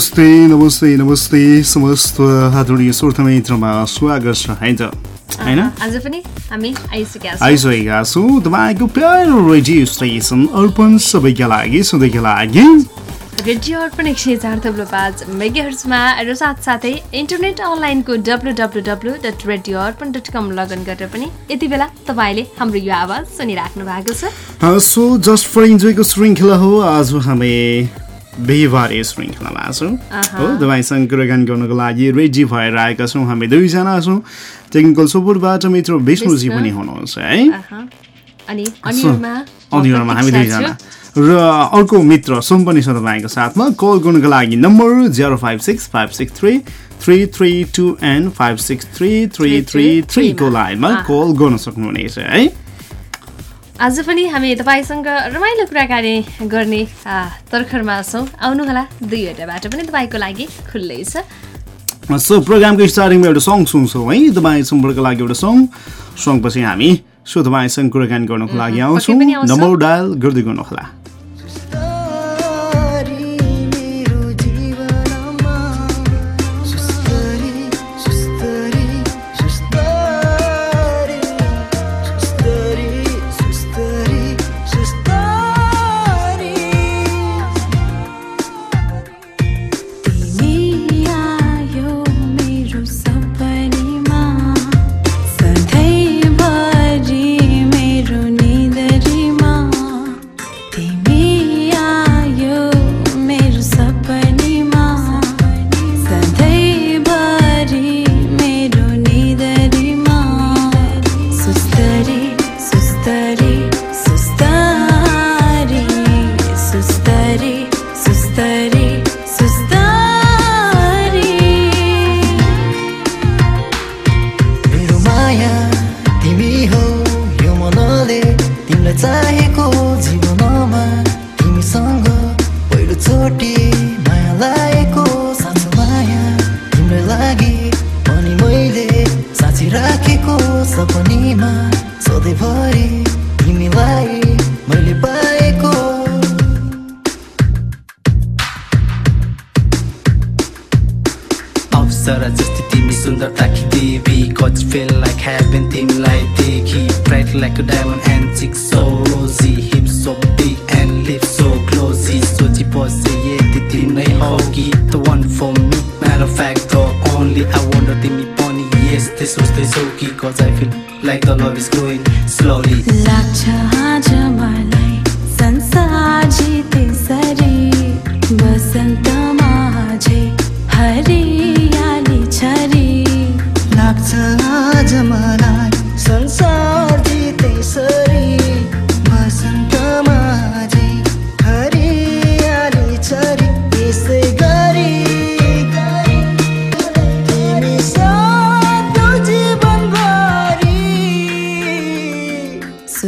नमस्ते नमस्ते नमस्ते समस्त आदरणीय श्रोता मित्रमा स्वागत छ है त? होइन? आज पनि हामी आइसकेका छौँ। तपाईँको प्यारो रेडियो स्टेसन अर्पण सबैका लागि सधैँका लागि। रेडियो अर्पण एक सय चार थप्लो पाँच मेगाहर्समा र साथसाथै इन्टरनेट अनलाइनको W W W dot radio Arpan dot com login गरेर पनि यति बेला तपाईँले हाम्रो यो आवाज सुनिराख्नु भएको छ। सो जस्ट फर इन्जोयको श्रृङ्खला हो आज हामी बिहिबारे श्रृङ्खलामा छौँ। हो तपाईँसँग कुराकानी गर्नको लागि रेडी भएर आएका छौँ। हामी दुईजना छौँ। टेक्निकल सपोर्टबाट मित्र विष्णुजी विष्णु। पनि हुनुहुन्छ है। अनिहरूमा हामी दुईजना। र अर्को मित्र सुन पनि छ तपाईँको साथमा कल गर्नुको लागि number zero five six five six three three three two and five six three three three थ्रीको लाइनमा कल गर्न सक्नुहुनेछ है। आज पनि हामी तपाईँसँग रमाइलो कुराकानी गर्ने तर्खरमा छौँ। आउनुहोला दुईवटा बाटो पनि तपाईँको लागि खुल्लै छ। सो प्रोग्रामको स्टार्टिङमा एउटा सङ्ग सुन्छौँ है तपाईँ सम्पर्कको लागि एउटा सङ्ग सङ्गपछि हामी सो तपाईँसँग कुराकानी गर्नको लागि आउँछौँ। नम्बर डायल गर्दै गर्नुहोला। पहिलोचोटि माया लागेको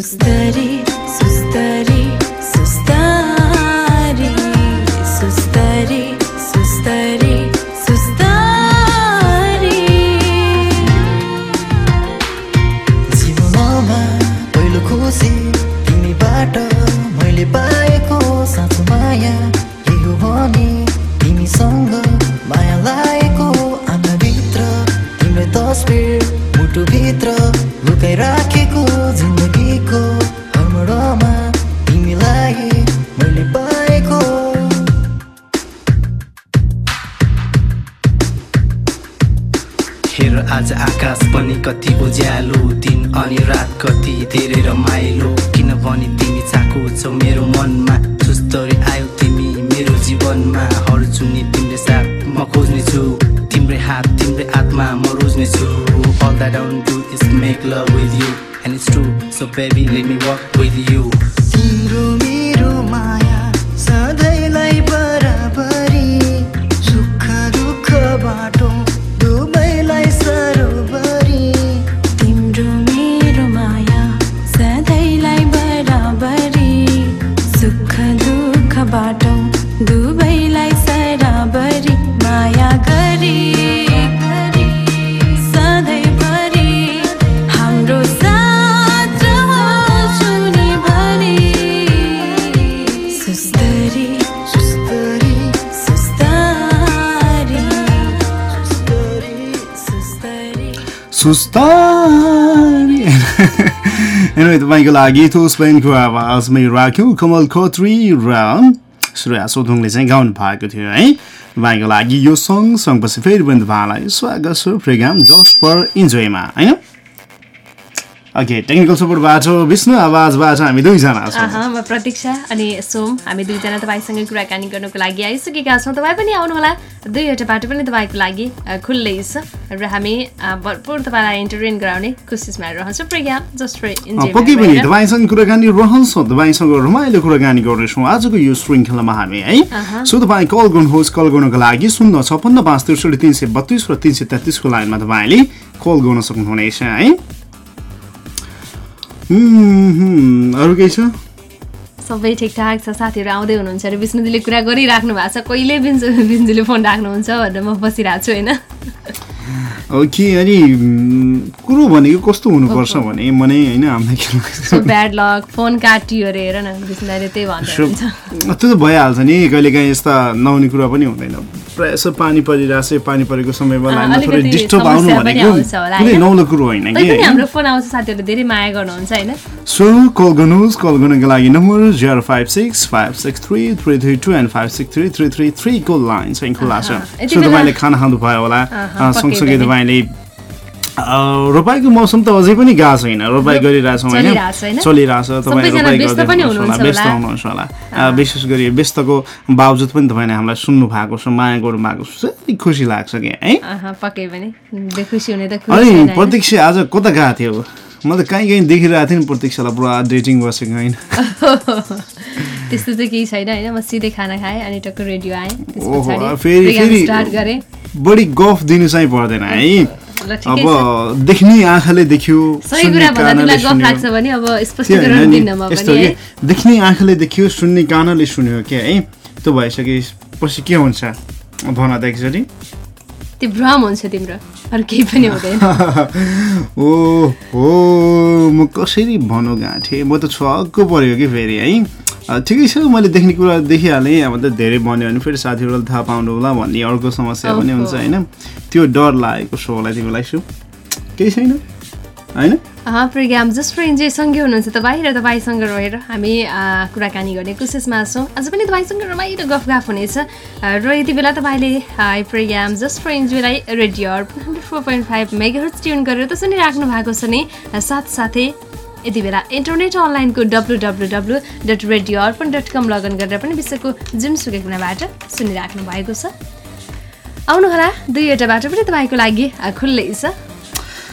study तपाईँको लागि थोस्पेनको आवाजमै राख्यौँ कमल खत्री र श्रेया सोथुङले चाहिँ गाउनु भएको थियो है? तपाईँको लागि यो सङ सङपछि फेरि पनि तपाईँलाई स्वागत छ प्रोग्राम जस्ट फर इन्जोयमा होइन? ओके टेक्निकल सपोर्टबाट विष्णु आवाजबाट हामी दुईजना छौँ। म प्रतीक्षा अनि सोम हामी दुईजना तपाईँसँग कुराकानी गर्नुको लागि आइसकेका छौँ। तपाईँ पनि आउनुहोला दुईवटा बाटो पनि तपाईँको लागि खुल्लै छ। र हामी भरपुर तपाईँलाई इन्टरटेन गराउने कोसिसमा रहन्छौँ। प्रोग्राम जस्ट फर पक्कै पनि तपाईँसँग कुराकानी रहन्छ तपाईँसँग रमाइलो कुराकानी गर्नेछौँ। आजको यो श्रृङ्खलामा हामी है? सो तपाईँ कल गर्नुहोस् कल गर्नको लागि शून्य छपन्न पाँच त्रिसठी तिन सय बत्तिस र तिन सय तेत्तिसको लाइनमा तपाईँले कल गर्न सक्नुहुनेछ हुँ, अरू केही छ? सबै ठिकठाक छ साथीहरू आउँदै हुनुहुन्छ र विष्णुजीले कुरा गरिराख्नु भएको छ। कहिले बिन्जु बिन्जुले फोन राख्नुहुन्छ भनेर म बसिरहेको छु होइन? ओके अनि कुरो भनेको कस्तो हुनुपर्छ भने मनै होइन हामीलाई त्यो त भइहाल्छ नि कहिलेकाहीँ यस्ता नहुने कुरा पनि हुँदैन। प्रायः जसो पानी परिरहेको छ पानी परेको समयमा थोरै डिस्टर्ब आउनु भनेको कुनै? नौलो कुरो होइन कि? हाम्रो फोन आउँछ साथीहरूले धेरै माया गर्नुहुन्छ होइन? सो कल गर्नुहोस् कल गर्नको लागि number zero five six five six three three three two and five six three three three थ्रीको line चाहिँ खुल्ला छ। अहँ, यति सो बेला- तपाईँले खाना खानुभयो होला। सँगसँगै पनि। तपाईँले रोपाइको मौसम त अझै पनि गएको छैन रोपाइ गरिरहेछौँ होइन। चलिरहेछ तपाईँ रोपाइ व्यस्त गर्दै व्यस्त। हुनुहुन्छ होला। विशेष गरी व्यस्तको बावजुद पनि तपाईँले हामीलाई सुन्नु भएको छ माया गर्नु भएको छ। साह्रै खुसी लाग्छ कि है? अनि? प्रतीक्षा आज कता गएको थियो? म त कहीँ कहीँ देखिरहेको थिएँ नि प्रतीक्षालाई पुरा डेटिङ बसेको होइन। त्यस्तो चाहिँ केही छैन होइन। म सिधै खाना खाएँ अनि टक्क रेडियो आएँ। स्टार्ट गरेँ। बढी गफ दिनु चाहिँ पर्दैन है। अब देख्ने आँखाले देख्यो यस्तो पनि के? है। देख्ने आँखाले देख्यो सुन्ने कानले सुन्यो क्या है। त्यो भइसकेपछि के हुन्छ? भन त एकचोटि। त्यो भ्रम हुन्छ तिम्रो अरू केही पनि हुँदैन. ओ हो म कसरी भनौँ गाँठेँ म त छक्क पऱ्यो कि फेरि है? ठिकै छ मैले देख्ने कुरा देखिहालेँ। अब त धेरै भन्यो भने फेरि साथीहरूलाई थाहा पाउनु होला भन्ने अर्को समस्या पनि हुन्छ होइन? त्यो डर लागेको सो होला तिमीलाई सु केही छैन? होइन? प्रोग्राम जस्ट फर इन्जोय सँगै हुनुहुन्छ तपाईँ र तपाईँसँग रहेर हामी कुराकानी गर्ने कोसिसमा छौँ। आज पनि तपाईँसँग रमाइलो गफगाफ हुनेछ। र यति बेला तपाईँले program just for इन्जोयलाई radio hundred four point five megahertz tune गरेर त सुनिराख्नु भएको छ नि। साथसाथै यति बेला इन्टरनेट अनलाइनको W W W dot radio Arpan dot com login गरेर पनि विश्वको जुनसुकै कुनाबाट सुनिराख्नु भएको छ। आउनुहोला दुईवटा बाटो पनि तपाईँको लागि खुल्लै छ।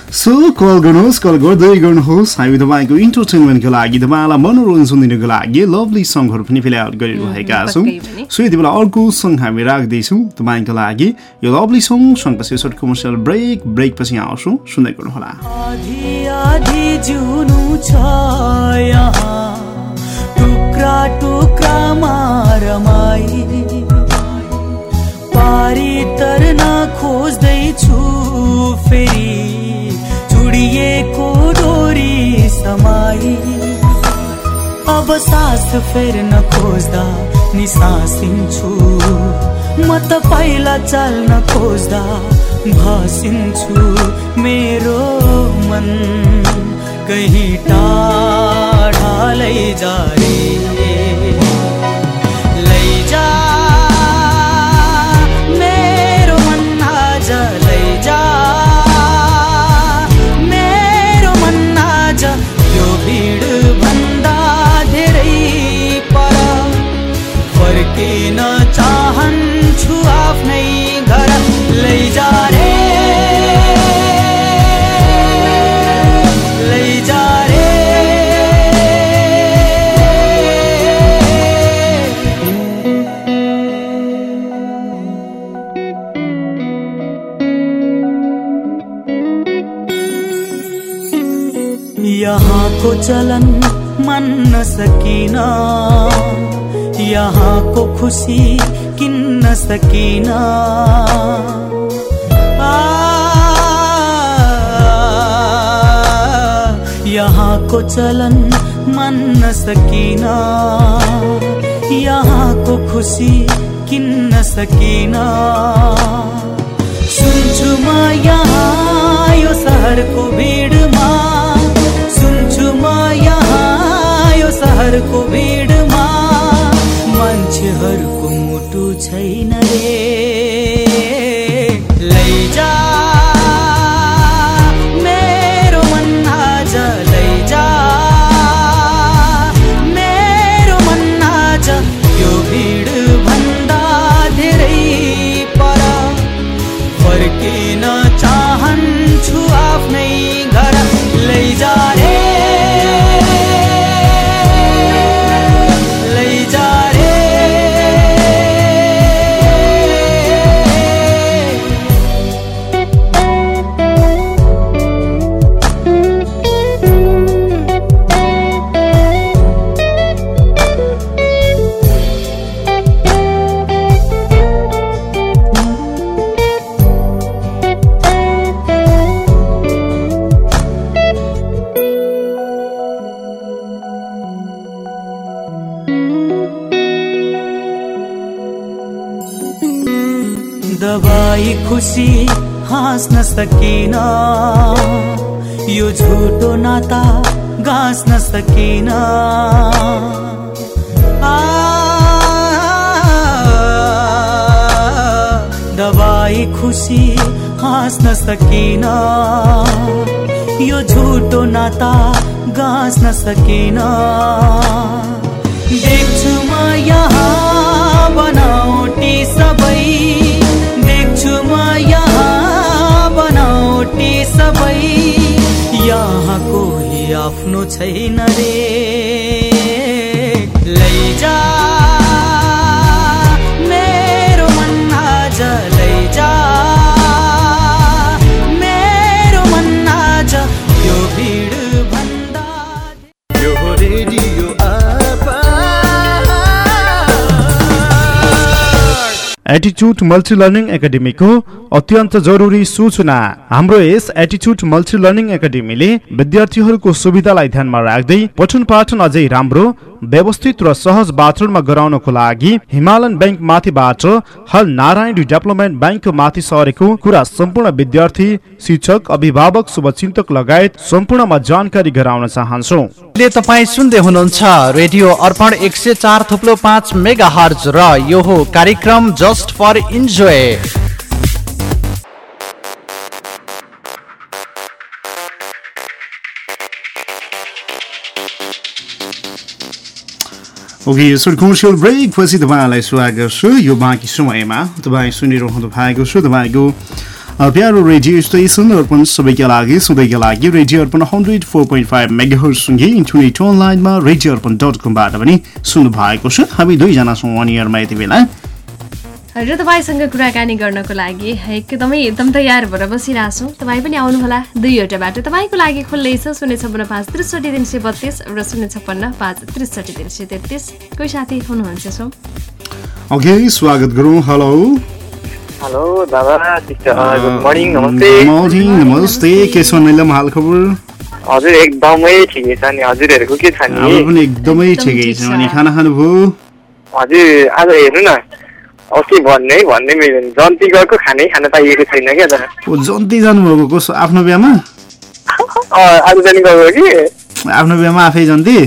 सो कल गर्नुहोस् कल गर्दै गर्नुहोस् हामी तपाईँको इन्टरटेनमेन्टको लागि तपाईँलाई मनोरञ्जन दिनको लागि लभली सङहरू पनि फिल आउट गरिरहेका छौँ। सो यति बेला अर्को सङ हामी राख्दैछौँ तपाईँको लागि यो लभली सङ सङपछि सर्ट कमर्सियल ब्रेक ब्रेक पछि आउँछौँ सुन्दै गर्नुहोला टुक्रा पारी तर्न खोज्दैछु फेरि। चुडिएको डोरी समाई। अब सास फेर्न खोज्दा निसासिन्छु म त पहिला चल्न खोज्दा भासिन्छु मेरो मन कहीँ टाढा लैजा चलन मान्न सकिन। यहाँको खुसी किन्न सकिन। यहाँको चलन मान्न सकिन। यहाँको खुसी किन्न सकिन। सुन्छु म यहाँ यो सहरको भिडमा यो सहरको भिडमा मान्छेहरूको मुटु छैन रे। खुसी हाँस्न सकिन। यो झुटो नाता गाँच्न सकिन। दबाई खुसी हाँस्न सकिन। यो झुटो नाता गाँच्न सकिन। देख्छु म यहाँ बनाउटी सबै देख्छु म यहाँ बनाउटी सबै। यहाँ कोही आफ्नो छैन रे। लैजा। एटिच्युड मल्टी लर्निङ एकाडेमीको अत्यन्त जरुरी सूचना। हाम्रो यस एटिच्युड मल्टी लर्निङ एकाडेमीले विद्यार्थीहरूको सुविधालाई ध्यानमा राख्दै पठन पाठन अझै राम्रो व्यवस्थित र सहज वातावरणमा गराउनको लागि हिमालयन ब्याङ्क माथिबाट हल नारायण डेभलपमेन्ट ब्याङ्कको माथि सरेको कुरा सम्पूर्ण विद्यार्थी शिक्षक अभिभावक शुभचिन्तक लगायत सम्पूर्णमा जानकारी गराउन चाहन्छौ। तपाईँ सुन्दै हुनुहुन्छ रेडियो अर्पण एक सय चार थुप्लो पाँच मेगा हर्ज र यो हो कार्यक्रम just for enjoy. Okay sir commercial break पछि तपाईँलाई स्वागत छ यो बाँकी समयमा तपाईँ सुनिरहनु भएको छ तपाईँको प्यारो रेडियो स्टेसन अर्पण सबैका लागि सधैँका लागि radio Arpan hundred four point five मेगाहरूसँगै internet अनलाइनमा रेडियो अर्पण डट कमबाट पनि सुन्नु भएको छ। हामी दुईजना छौँ वान इयरमा यति बेला। र तपाईँसँग कुराकानी गर्नको लागि एकदमै एकदम तयार भएर बसिरहेको छौँ तपाईँ पनि आउनुहोला। दुईवटा बाटो तपाईँको लागि खुल्लै छ शून्य छप्पन्न पाँच त्रिसठी तिन सय बत्तिस र शून्य छप्पन्न पाँच त्रिसठी तिन सय तेत्तिस। कोही साथी हुनुहुन्छ सो। स्वागत गरौँ। हेलो। हेलो दादा गुड मर्निङ नमस्ते। मर्निङ नमस्ते। के छ निलम हाल खबर हजुर एकदमै ठिकै छ नि। हजुरहरूको के छ नि? पनि एकदमै ठिकै छ। अनि खाना खानुभयो हजुर आज हेर्नु न। के भन्ने भन्ने मिल्दैन जन्तीगढको खानै खान पाइएको छैन क्या ओ जन्ती जानुभएको कसो आफ्नो बिहामा? अँ, आज पनि गएको कि? आफ्नो बिहामा आफै जन्ती?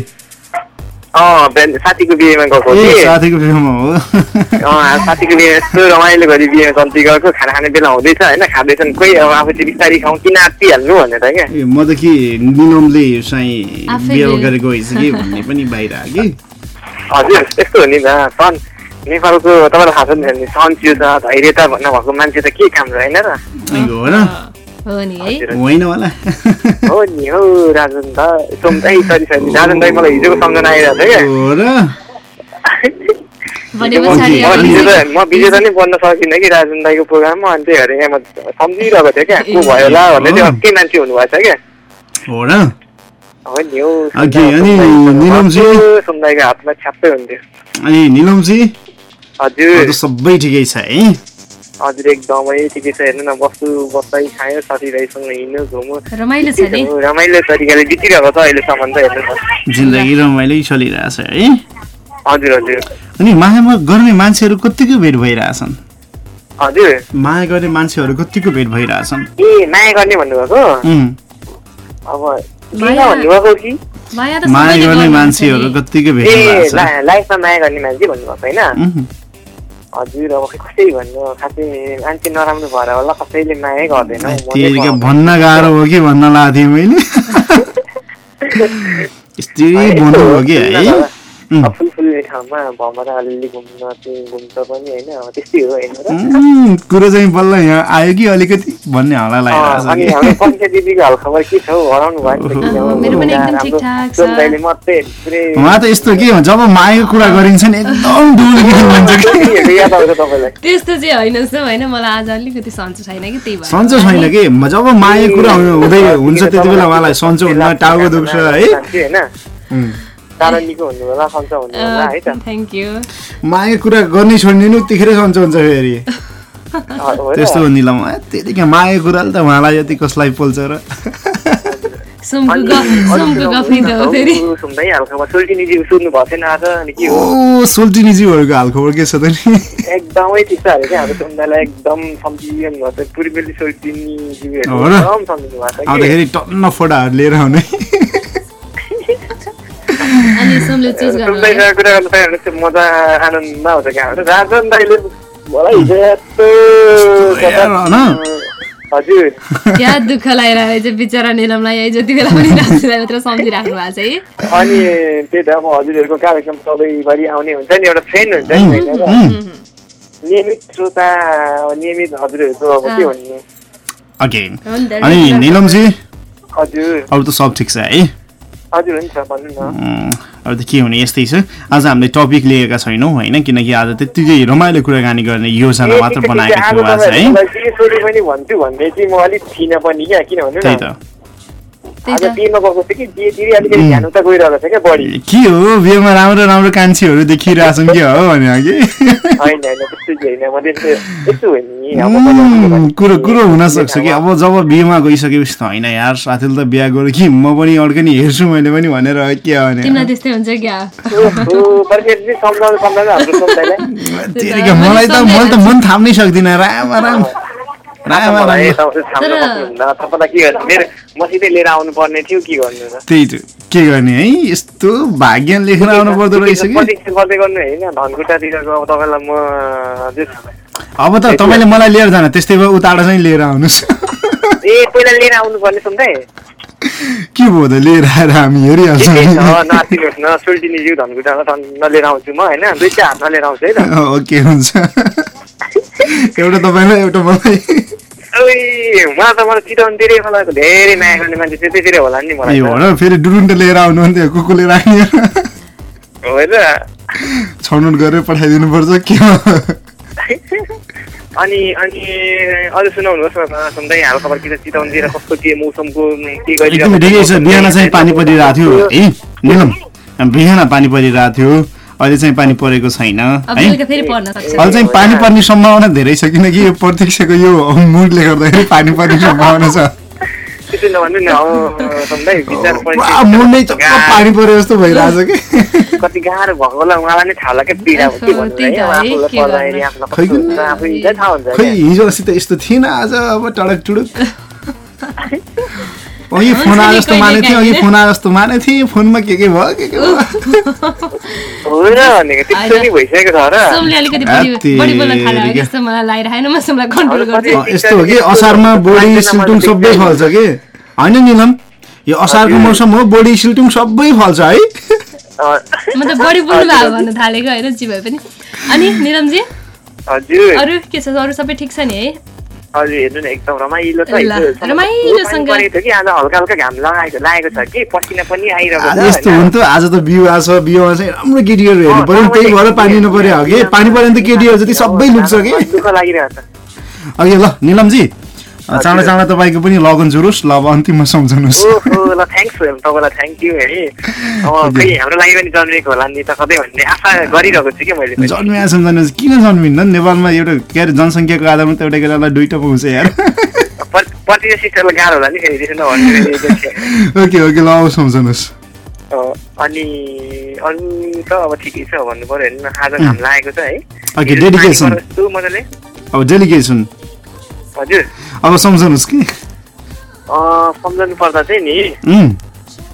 साथीको बिहेमा गएको साथीको बिहामा हो। अँ, साथीको बिहे यस्तो रमाइलो गरी बिहे जन्तीगढको खाना खाने बेला हुँदैछ होइन? खाँदैछन् कोही अब आफू चाहिँ बिस्तारै खाउँ किन आत्तिहाल्नु भनेर क्या? ए, म त कि निलमले चाहिँ। बिहा गरेको रहेछ कि भन्ने पनि बाहिर कि? हजुर त्यस्तो हो नि त। नेपालको तपाईँलाई थाहा छ नि सन्चो छ धैर्यता भन्नु भएको मान्छे त के काम छ होइन र? होइन होला। हो नि हौ राजन दाई सरी सरी राजन दाई मलाई हिजोको सम्झना आइरहेको छ क्या। म विजेता नै बन्न सकिनँ कि राजन दाईको प्रोग्राममा अनि त्यही भएर यहाँ म सम्झिरहेको थिएँ क्या को भयो होला भन्दै त्यो अर्कै मान्छे हुनुभएको छ क्या। हो र। अनि निलमजी? सुन्दाईको हातमा छ्याप्पै हुन्थ्यो। अनि निलमजी? हजुर। सबै ठिकै छ है। हजुर एकदमै ठिकै छ। हेर्नु न बस्छु बस्दै खायो साथीभाइसँग हिँड्नु घुम्नु। रमाइलो छ नि। रमाइलो तरिकाले बितिरहेको छ अहिलेसम्म त हेर्नु जिन्दगी रमाइलो चलिरहेछ है। हजुर हजुर। अनि मायामा गर्ने मान्छेहरू कतिको भेट भइरहेछन्? हजुर। माया गर्ने मान्छेहरू कतिको भेट भइरहेछन्? ए माया गर्ने भन्नुभएको? अब माया- भन्नुभएको कि? गर्ने मान्छेहरू। कतिको भेट लाइफमा माया गर्ने मान्छे भन्नुभएको होइन? हजुर अब कसै भन्नु खासै मान्छे नराम्रो भएर होला कसैले मायै गर्दैन। भन्न गाह्रो हो कि भन्न लाएको थिएँ मैले यस्तै भन्नु हो कि है ठाउँमा भमरा घुम्न घुम्छ पनि होइन त्यस्तै हो कुरो चाहिँ बल्ल यहाँ आयो कि अलिकति भन्ने हल्ला अँ, लागिरहेछ अनि कि हाम्रो पञ्चायत दिदीको हालखबर के छ हौ हराउनु भयो नि त किन हौ? मेरो पनि एकदम हाम्रो ठिकठाक छ। सोमदाइले मात्रै पुरै उहाँ त यस्तो के जब मायाको कुरा गरिन्छ नि एकदम डुल्की हुन्छ कि टोपीहरू याद आउँछ तपाईँलाई त्यस्तो चाहिँ होइन सो होइन मलाई आज अलिकति सन्चो छैन कि त्यही भएर। सन्चो छैन कि? जब मायाको कुरा हुँदै हुन्छ त्यति बेला उहाँलाई सन्चो हुन्न टाउको दुख्छ है। थ्याङ्क यू मायाको कुरा गर्ने छोड्दिनु त्यतिखेर सन्चो हुन्छ फेरि? त्यस्तो हो निलम त्यतिकै मायाको कुराले त उहाँलाई यति कसलाई पोल्छ र? हालखबर के हो? ओ सोल्टिनीज्यूहरूको हालखबर के छ त नि? एकदमै क्या हाम्रो सम्झिनु भएको छ पूर्वेली सोल्टिनीजीहरू टन्न फोटाहरू लिएर आउने। अनि सुमले चुज गर्नु सुन्दैसँग कुरा गर्नु पायो भने चाहिँ मजा आनन्द आउँछ क्या हाम्रो राजन दाइले मलाई हिजो यस्तो हेर न। हजुर क्या दुःख लागिरहेको छ बिचरा निलमलाई है जति बेला पनि राजुलाई मात्र सम्झिराख्नु भएको छ है अनि त्यही त अब हजुरहरूको कार्यक्रम सधैँभरि आउने हुन्छ नि एउटा फ्रेन्ड हुन्छ नि नियमित श्रोता अब नियमित हजुरहरूको अब के भन्ने अनि निलमजी हजुर अरू त सब ठिक छ है हजुर हुन्छ भन्नु न। अरू त के हुने यस्तै छ? आज हामीले टपिक लिएका छैनौँ होइन? किनकि आज त्यत्तिकै रमाइलो कुराकानी गर्ने योजना मात्र बनाएको थियो आज है? के हो? बिहेमा राम्रो राम्रो कान्छीहरू देखिरहेछौँ कि हो भने कि कुरो कुरो हुन सक्छ कि। अब जब बिहेमा गइसकेपछि त होइन यार साथीले त बिहा गर्यो कि? म पनि अर्को नि हेर्छु मैले पनि भनेर के हो भने। मलाई त मैले त मन थाम्नै सक्दिनँ। राम राम। त्यही त। के गर्ने है? यस्तो भाग्य लेखेर आउनु पर्दो रहेछ कि? अब त तपाईँले मलाई लिएर जान त्यस्तै भए उताबाट चाहिँ लिएर आउनुहोस्। ए पहिला लिएर आउनु पर्ने सुन्दै के भयो त? लिएर आएर हामी हेरिहाल्छौँ। नाचिनुहोस् न सुल्टिनी जिउ धनकुटामा टन्न लिएर आउँछु म होइन? दुईटा हातमा लिएर आउँछु है त। ओके हुन्छ। एउटा तपाईँलाई एउटा मलाई। ओइ मलाई त मलाई चितवनतिरै मलाई त धेरै माया गर्ने मान्छे चाहिँ त्यतिरै होला नि मलाई फेरि डुरुन्ट लिएर आउनु राख्ने। छनौट गरेर पठाइदिनु पर्छ के अनि अनि अरू सुनाउनुहोस् न सुन्दै हाल खबर कि चितवनतिर कस्तो के मौसमको के छ बिहान चाहिँ पानी परिरहेको थियो। है निलम बिहान पानी परिरहेको थियो अहिले चाहिँ पानी परेको छैन है? बेलुका फेरि पर्न सक्छ। अहिले चाहिँ पानी पर्ने सम्भावना धेरै छ किनकि यो प्रत्यक्षको यो मुडले गर्दाखेरि पानी पर्ने सम्भावना छ। त्यसो नभन्नु न चक्क पानी परे जस्तो भइरहेछ कि कति गाह्रो भएको होला उहाँलाई नै थाहा होला क्या पीडा खै कस्तो हुन्छ आफैलाई थाहा हुन्छ खै क्या हिजो अस्ति त यस्तो थिएन आज अब टडक टुडुक अघि फोन आए जस्तो माने थिएँ अघि फोन आए जस्तो माने थिएँ फोनमा के के भयो के के भयो? यस्तो हो कि असारमा बोडी सिल्टुङ सबै फल्छ कि? होइन निलम यो असारको मौसम हो बोडी सिल्टुङ सबै फल्छ है। म त बढी बोल्नु भएको भन्न थालेको होइन जे भए पनि। अनि निरमजी हजुर। अरू के छ अरू सबै ठिक छ नि है? हजुर हेर्नु न एकदम रमाइलो छ रमाइलोसँग। थियो कि आज हल्का हल्का घाम लगाएको लागेको छ कि पसिना पनि आइरहेको आज छ यस्तो? हुन्थ्यो आज त बिउवा छ बिउमा चाहिँ राम्रो केटीहरू हेर्नु पर्यो त्यही भएर पानी नपऱ्यो हो कि पानी पऱ्यो भने त केटीहरू जति सबै लुक्छ कि दुःख लागिरहेको छ अघि ल निलमजी चाँडो चाँडो तपाईँको पनि लगन जुरोस् ल अब अन्तिममा सम्झाउनुहोस् ओहो ल थ्याङ्क्स तपाईँलाई थ्याङ्क यू है अब खै हाम्रो लागि पनि जन्मेको होला नि त कतै भन्ने आशा गरिरहेको छु कि मैले पनि। जन्मिया सम्झाउनुहोस् किन जन्मिन्न? नेपालमा एउटा के अरे जनसङ्ख्याको आधारमा त एउटा केटालाई दुइटा पाउँछ यार। सिस्टरलाई गाह्रो होला नि ओके ओके ल अब सम्झाउनुहोस् अनि अरू त अब ठिकै छ भन्नु पर्यो होइन आज घाम लागेको छ है। ओके डेडिकेसन मजाले। अब डेलिगेसन हजुर। अब सम्झाउनुहोस् कि। अँ, सम्झनु पर्दा चाहिँ नि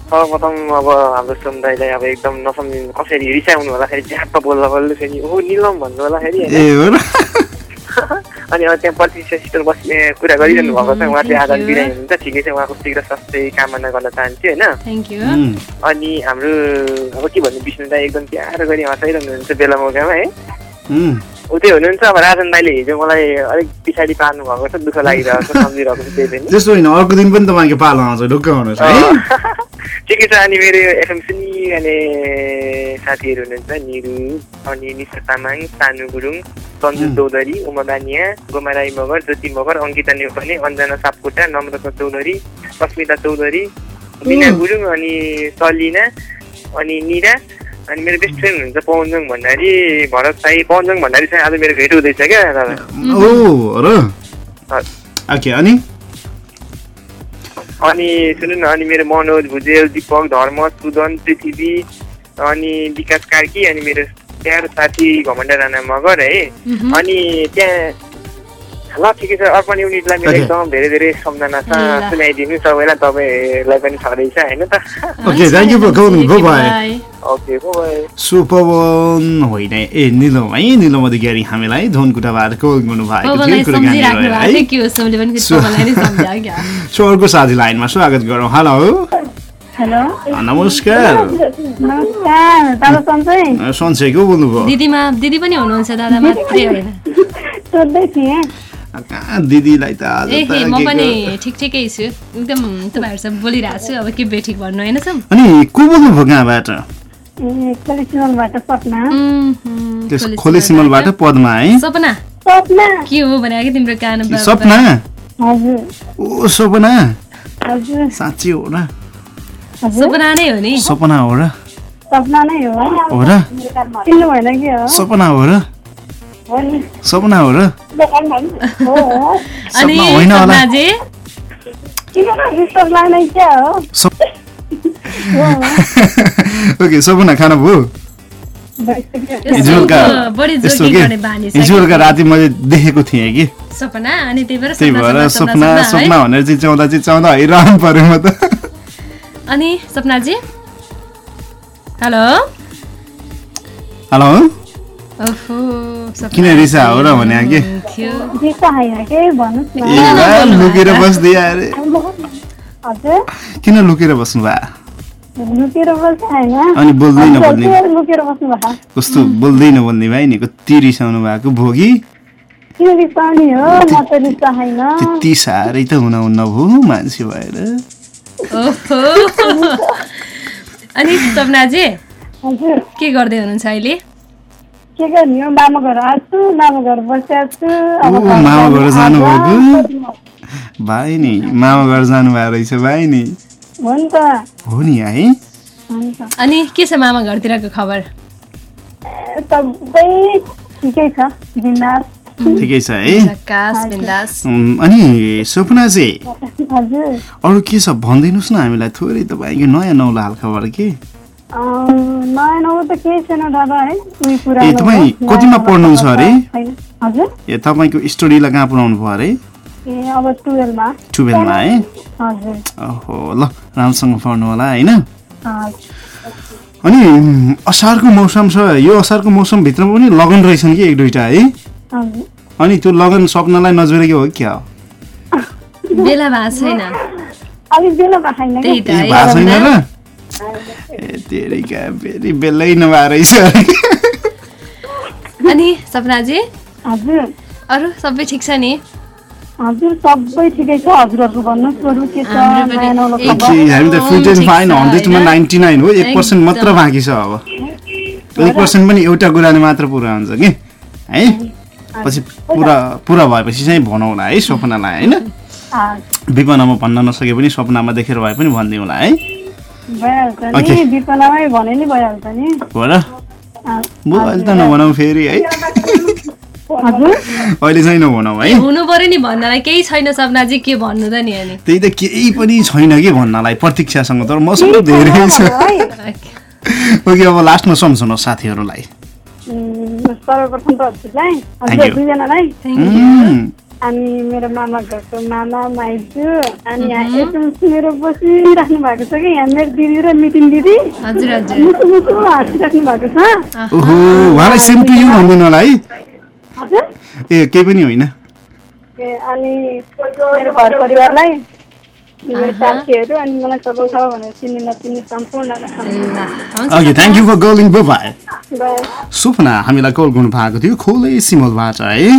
सर्वप्रथम अब हाम्रो समुदायलाई अब एकदम नसम्झिनु कसरी रिसाउनु होला फेरि झ्याप्प बोल्दा बोल्दै फेरि ओ निलम भन्नु होला फेरि होइन? ए हो र। अनि अब त्यहाँ पच्चिस सिस्टर बस्ने कुरा गरिरहनु भएको छ उहाँ चाहिँ आज Thank you. बिरामी हुनुहुन्छ ठिकै छ उहाँको शीघ्र स्वास्थ्य कामना गर्न चाहन्छु होइन। थ्याङ्क यू उम्, अनि हाम्रो अब के भन्नु विष्णु दाई एकदम प्यारो गरी हँसाइरहनु हुन्छ बेला मौकामा है चाहिँ हुनुहुन्छ अब राजन दाईले हिजो मलाई अलिक पछाडि पार्नु भएको छ दुःख लागिरहेको छ सम्झिरहेको छ त्यही पनि त्यस्तो होइन अर्को दिन पनि तपाईँको पालो आउँछ ढुक्क हुनुहोस् है ठिकै छ अनि मेरो एफएम सुनिरहने साथीहरू हुनुहुन्छ निरु अनि निशा तामाङ सानु गुरुङ सन्जु. चौधरी उमा बानिया गोमा राई मगर ज्योति मगर अङ्किता नेउपाने अञ्जना सापकोटा नम्रता चौधरी अस्मिता चौधरी बिना. गुरुङ अनि सलिना अनि निरा अनि मेरो बेस्ट फ्रेन्ड हुनुहुन्छ पवनजङ भण्डारी भरत साई पवनजङ भण्डारी चाहिँ आज मेरो भेट हुँदैछ क्या दादा। ओ र? हजुर। ओके अनि? अनि सुन्नु न अनि मेरो मनोज भुजेल दिपक धर्म सुदन पृथ्वी अनि विकास कार्की अनि मेरो प्यारो साथी घमण्ड राणा मगर है। अनि त्यहाँ ल ठिकै छ अर्पण युनिटलाई मेरो. एकदम धेरै धेरै सम्झना छ। सुनाइदिनु सबैलाई तपाईँलाई पनि छँदैछ होइन त? Okay, thank you for calling. Bye-bye. Okay Supawan होइन ए निलम है निलम अधिकारी हामीलाई धनकुटाबाट कल गर्नु भएको थियो सो- अर्को साथी लाइनमा स्वागत गरौँ। हेलो हेलो नमस्कार। सन्चै? को बोल्नुभयो? दिदीमा दिदी पनि हुनुहुन्छ दादा मात्रै होइन। सोध्दै थिएँ। कहाँ दिदीलाई त आज म पनि ठिक ठिकै छु। एकदम तपाईँहरूसँग बोलिरहेको छु। अब के बेठिक भन्नु होइन सम अनि को बोल्नुभयो कहाँबाट? सपना त्यस खोले सिमलबाट। पदमा है? सपना। सपना। के हो भने कि तिम्रो कान कि सपना? हजुर। ओ सपना? हजुर। साँच्ची हो र? सपना नै हो नि? सपना हो र? सपना नै हो। हो र? चिन्नु भएन के हो? सपना हो र? हो नि सपना हो र हो हो अनि सपना होइन होला ओके खाना भयो राति मैले देखेको थिएँ कि सपना अनि त्यही भएर त्यही सपना, भएर सपना? भनेर चाहिँ चाउँदा हैरान पऱ्यो म त अनि सपनाजी हेलो हेलो किन रिसा हो र भने कि? लुकेर बस्दियो अरे। किन लुकेर बस्नु भयो अनि बोल्दैन बोल्ने। कस्तो बोल्दैन बोल्ने भाइ नि कति रिसाउनु भएको भोगी? त्यति साह्रै त हुनुहुन्न भो मान्छे भएर। ओहो। अनि सपनाजी के गर्दै हुनुहुन्छ अहिले? के गर्ने हो? मामा घर आएको छु मामा घर बसिरहेको छु मामा घर जाने जानुभएको? भाइ नि मामा घर जानुभएको रहेछ भाइ नि हो नि त। हो नि है? हुन्छ अनि के छ मामा घरतिरको खबर सबै ठिकै छ बिन्दास। ठिकै छ है? अनि सपना चाहिँ हजुर। अरू के छ? भनिदिनुहोस् न हामीलाई थोरै तपाईँको नयाँ नौलो हाल खबर के? ए, पुरानो तपाईँ हो। कतिमा पढ्नुहुन्छ अरे? ए तपाईँको स्टडीलाई कहाँ पुऱ्याउनु भयो अरे? ए अब टुवेल्भमा। है? हजुर। ओहो ल राम्रोसँग पढ्नु होला होइन। अनि असारको मौसम छ यो असारको मौसमभित्र पनि लगन रहेछन् कि एक दुईवटा है? हजुर। अनि त्यो लगन सपनालाई नजोरेको हो कि क्या? हो बेला भएको छैन बेला फेरि रहेछ अनि सपनाजी? हजुर। अरू सबै ठिक छ नि? हजुर सबै ठिकै छ। हजुरहरूको भन्नुहोस् बरु के छ हाम्रो पनि नयाँ नौलो एक- खबर? कि हामी त फिट एन्ड ठिक फाइन छ, हन्ड्रेडमा होइन? नाइन्टी नाइन हो एक पर्सेन्ट मात्र। बाँकी छ अब। एक पर्सेन्ट पनि एउटा कुराले मात्र पुरा हुन्छ कि? है? पछि पुरा पुरा भएपछि चाहिँ भनौँला है सपनालाई होइन? विपनामा भन्न नसके पनि सपनामा देखेर भए पनि भनिदिउँला है? भइहाल्छ। नि। विपनामै भने नि भइहाल्छ नि। हो र म अहिले त नभनौँ फेरि है। अहिले चाहिँ नभनौँ है। हुनु पर्यो नि भन्नलाई। केही छैन सपनाजी के भन्नु त नि अनि? त्यही त केही पनि छैन कि भन्नलाई प्रतीक्षासँग तर मसँग धेरै छ। ओके अब लास्टमा सम्झाउनुहोस् साथीहरूलाई। सर्वप्रथम त हजुरलाई दुईजनालाई। अनि मेरो मामा घरको मामा माइजू अनि यहाँ सुनेर बसिराख्नु भएको छ कि यहाँ मेरो दिदी र मिटिङ दिदी। मुसु मुसु हाँसिराख्नु भएको छ। ओहो उहाँलाई सेम टु यु भनिदिनु होला है। हजुर। ए केही पनि होइन। ए, अनि मेरो घर परिवारलाई मेरो साथीहरू अनि मलाई सबै छ भनेर चिन्ने नचिन्ने सम्पूर्णलाई ल, हुन्छ okay thank you for bye Supana हामीलाई कल गर्नु भएको थियो खोले सिमलबाट है।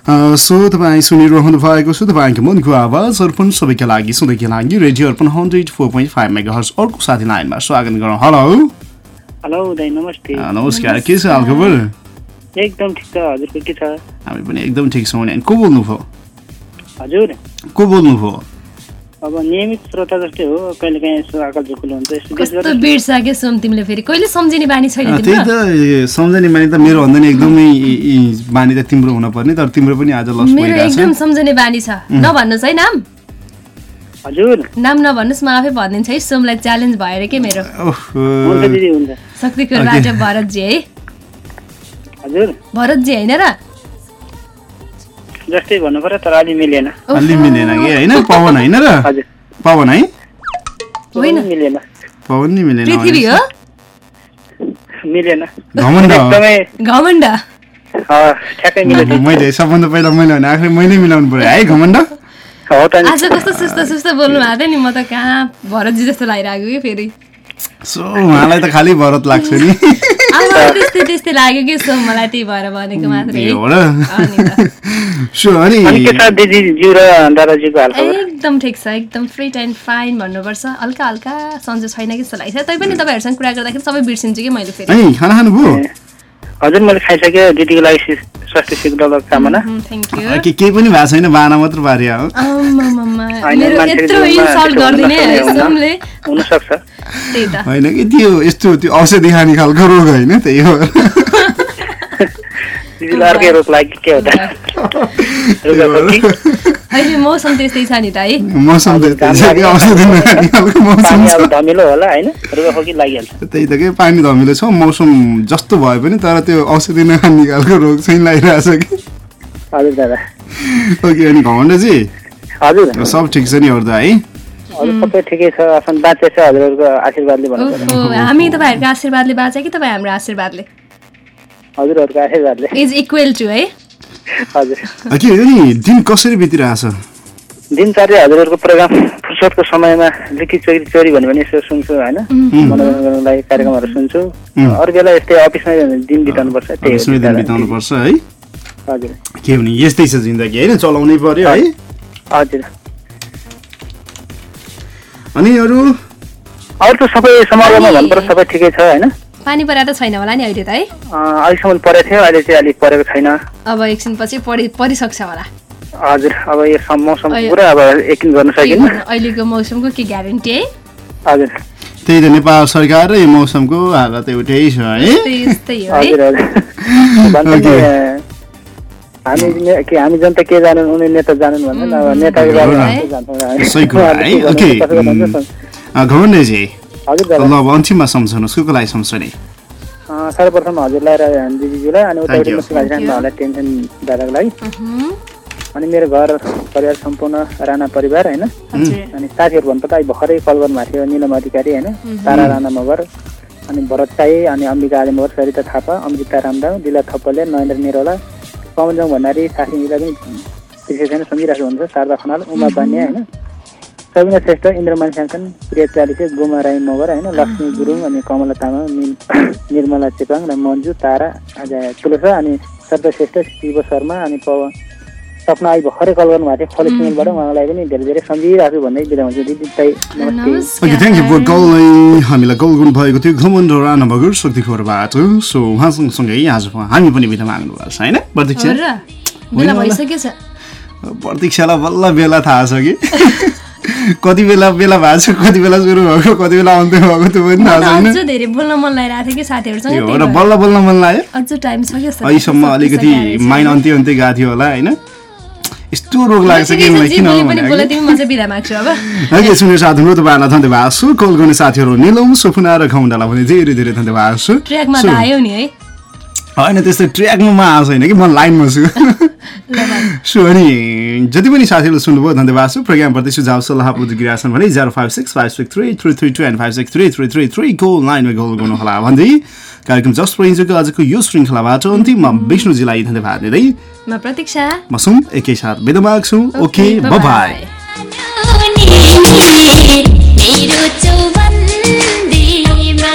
सो तपाईँ सुनिरहनु भएको छ तपाईँको मनको आवाज अर्पण सबैका लागि सधैँका लागि radio Arpan hundred four point five megahertz अर्को साथी लाइनमा स्वागत गरौँ। हेलो। हेलो नमस्ते। नमस्कार। के छ हालखबर? एकदम ठिक छ हजुरको के छ? हामी पनि एकदम ठिक छौँ। को बोल्नुभयो? हजुर। को बोल्नुभयो? अब नियमित श्रोता जस्तै हो कहिले काहीँ यसो आकल झुकुल हुन्छ यस्तो विशेष कस्तो गरेर बिर्सा सोम तिमीले फेरि? कहिले सम्झिने बानी छैन त्यही त सम्झने बानी त मेरो भन्दा नि एकदमै बानी त तिम्रो हुनुपर्ने तर तिम्रो पनि आज लस मेरो एकदम सम्झने बानी छ। नभन्नुहोस् है नाम। हजुर। नाम नभन्नुहोस् म आफै भनिदिन्छु है सोमलाई च्यालेन्ज भएर के मेरो? ओहो, हुन्छ दिदी हुन्छ। शक्तिको राजा भरतजी है। हजुर। भरतजी होइन र? जस्तै भन्नु पर्यो तर अलि मिलेन। अलि मिलेन कि? होइन पवन होइन र? हजुर। पवन है? होइन। मिलेन। पवन नि मिलेन पृथ्वी हो? मिलेन। घमण्ड घमण्ड? मैले सबभन्दा पहिला मैले भने आखिर मैले मिलाउनु पर्यो है घमण्ड? हो त नि। आज कस्तो सुस्त सुस्त बोल्नु भएको थियो नि? म त कहाँ भरतजी जस्तो लागिरहेको कि फेरि? सो उहाँलाई त खालि भरत लाग्छ नि। अब त्यस्तै त्यस्तै लाग्यो कि सोम मलाई त्यही भएर भनेको मात्रै। ए हो र। अनि त। सो अनि अनि के छ दिदीज्यू र दादाजीको हालखबर? एकदम ठिक छ एकदम फिट एन्ड फाइन भन्नुपर्छ। हल्का हल्का सन्चो छैन कि जस्तो लाग्छ। तैपनि तपाईँहरूसँग कुरा गर्दाखेरि सबै बिर्सिन्छु कि मैले फेरि। अनि खाना खानुभयो? हजुर मैले खाइसकेँ। दिदीको लागि स्वास्थ्य शीघ्र कामना। थ्याङ्क यू अ, के केही पनि भएको छैन बाना मात्र पारिया हो। होइन कि त्यो यस्तो त्यो औषधि खाने खालको रोग होइन त्यही हो। अहिले मौसम त्यस्तै छ नि त है। मौसम त्यही त के? पानी धमिलो छ मौसम जस्तो भए पनि तर त्यो औषधि नखाने खालको रोग चाहिँ लागिरहेछ कि? हजुर दादा। ओके अनि घमण्डजी? हजुर। सब ठिक छ नि अरू त है हामी तपाईँहरूको आशीर्वादले बाँचे कि तपाईँ हाम्रो आशीर्वादले? हजुरहरूको आशीर्वादले इज इक्वल टु है? हजुर। के अनि दिन कसरी बितिरहेछ? दिनचर्या हजुरहरूको प्रोग्राम फुर्सदको समयमा लिखी चोरी चोरी भन्यो भने यसो सुन्छु होइन? मनोरञ्जन गर्नको लागि कार्यक्रमहरू सुन्छु. अरू बेला यस्तै अफिसमै दिन बिताउनुपर्छ त्यही दिन दादा। बिताउनु पर्छ है? हजुर। के भने यस्तै छ जिन्दगी होइन? चलाउनै पर्यो है? हजुर। अनि अरू? अरू त सबै समग्रमा भन्नुपर्छ सबै ठिकै छ होइन? पानी परेर त छैन होला नि अहिले त है? अँ, अहिलेसम्म परेको थियो अहिले चाहिँ अलिक परेको छैन। अब एकछिनपछि परि परिसक्छ होला। हजुर अब यो सम- मौसम पुरा अब यकिन गर्न सकिन्न अहिलेको मौसमको के ग्यारेन्टी है? हजुर। त्यही त नेपाल सरकार र यो मौसमको हालत एउटै छ है? हामी जनता के उनी नेता जानुन् भन्दैन अब ल अब अन्तिममा लागि सम्झने अँ, सर्वप्रथम हजुरलाई र दिदीज्यूलाई अनि टेन्सन दादाको लागि। अनि मेरो घर परिवार सम्पूर्ण राणा परिवार होइन? अनि साथीहरू भन्नुपर्दा अहिले भर्खरै कल गर्नुभएको थियो निलम अधिकारी होइन? तारा राणा मगर अनि भरत साई अनि अम्बिका आली मगर सरिता थापा अमृता रामदाव दिला थप्पले नरेन्द्र निरौला पवनजङ भण्डारी साथी मिला पनि बिर्सेको छैन सम्झिरहेको हुन्छ शारदा खनाल उमा बान्या होइन? सबिना श्रेष्ठ इन्द्रमान स्याङसन प्रिया चालिसे गोमा राई मगर होइन लक्ष्मी गुरुङ अनि कमला तामाङ निर- निर्मला चेपाङ र मन्जु तारा आज तुलसा अनि शरद श्रेष्ठ शिव शर्मा अनि पवन सपना आई भर्खरै कल गर्नुभएको थियो। फलो सिङ्गलबाट उहाँलाई पनि धेरै धेरै सम्झिरहेको छु भन्दै बिदा हुन्छु। दिदी ताई नमस्ते। ओके थ्याङ्क यू फर कललाई हामीलाई कल गर्नुभएको थियो घमण्ड राणा मगर शक्तिखोरबाट सो उहाँ सँगसँगै आज हामी पनि बिदा माग्नु भएको छ होइन प्रतीक्षा? र। भइसकेछ। प्रतीक्षालाई बल्ल बेला थाहा छ कि? कति बेला बेला भएको छ कति बेला सुरु भएको कति बेला अन्त्य भएको त्यो पनि थाहा छैन। धेरै बोल्न मन लागिरहेको थियो कि साथीहरूसँग यो त्यही र भएर। बल्ल बल्ल मन लाग्यो। अझ टाइम अहिलेसम्म अलिकति माइन अन्त्य अन्त्य गएको थियो होला होइन? यस्तो रोग लाग्छ कि मलाई किन हो पनि भने बोले तिमी म चाहिँ बिदा माग्छु अब। ओके सुन्ने साथीहरू तपाईँहरूलाई धन्यवाद। छु कल गर्ने साथीहरू निलौँ सपना र खौन्डालाई पनि धेरै धेरै धन्यवाद छु ट्र्याकमा आयो नि है। होइन त्यस्तो ट्र्याकमा म आएको छैन कि म लाइनमा छु सो अनि जति पनि साथीहरू सुन्नुभयो धन्यवाद छु प्रोग्रामप्रति सुझाव सल्लाह प्रतिक्रिया छन् भने zero five six five six three three three two and five six three three three थ्रीको लाइनमा गोल गर्नुहोला भन्दै कार्यक्रम जस्ट प्रोइन्जोको आजको यो श्रृङ्खलाबाट अन्तिममा विष्णुजीलाई धन्यवाद दिँदै म प्रतीक्षा म सुम एकैसाथ बिदा माग्छु ओके बाई मेरो चौबन्दीमा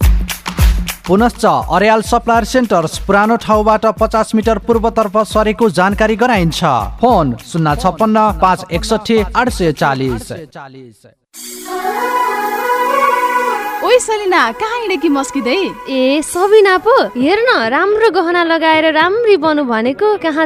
पुनश्च अर्याल सप्लायर सेन्टर्स पुरानो ठाउँबाट पचास मिटर पूर्वतर्फ सरेको जानकारी गराइन्छ। फोन शून्य छप्पन्न पाँच एकसठी आठ सय चालिस। ओइ सलिना कहाँ हिँडेकी मस्किँदै? ए सबिना पो हेर न राम्रो गहना लगाएर राम्री बनु भनेको कहाँ